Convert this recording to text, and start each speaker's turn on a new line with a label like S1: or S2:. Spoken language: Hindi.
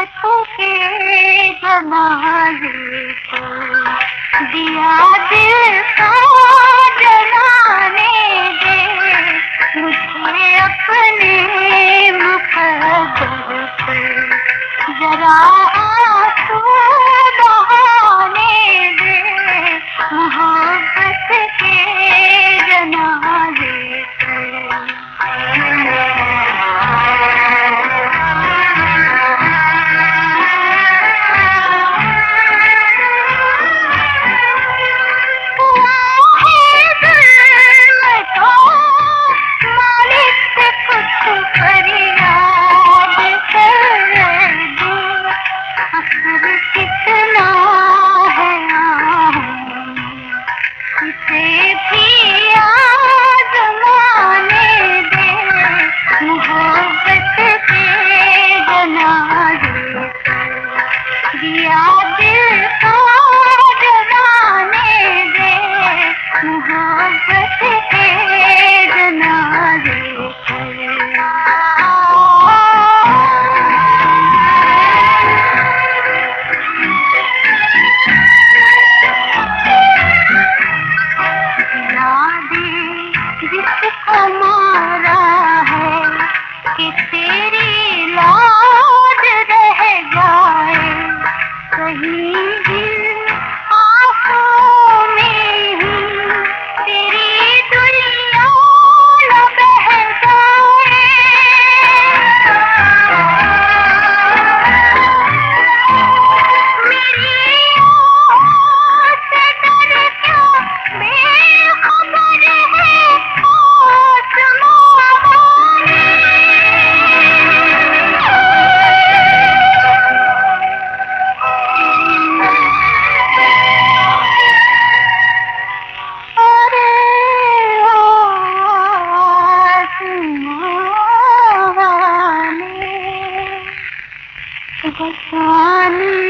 S1: तुझे जमाल को दिया दिल का जलाने दे मुझे अपने मुकद्दर पर जरा इसे भी आजमाने कि Kasani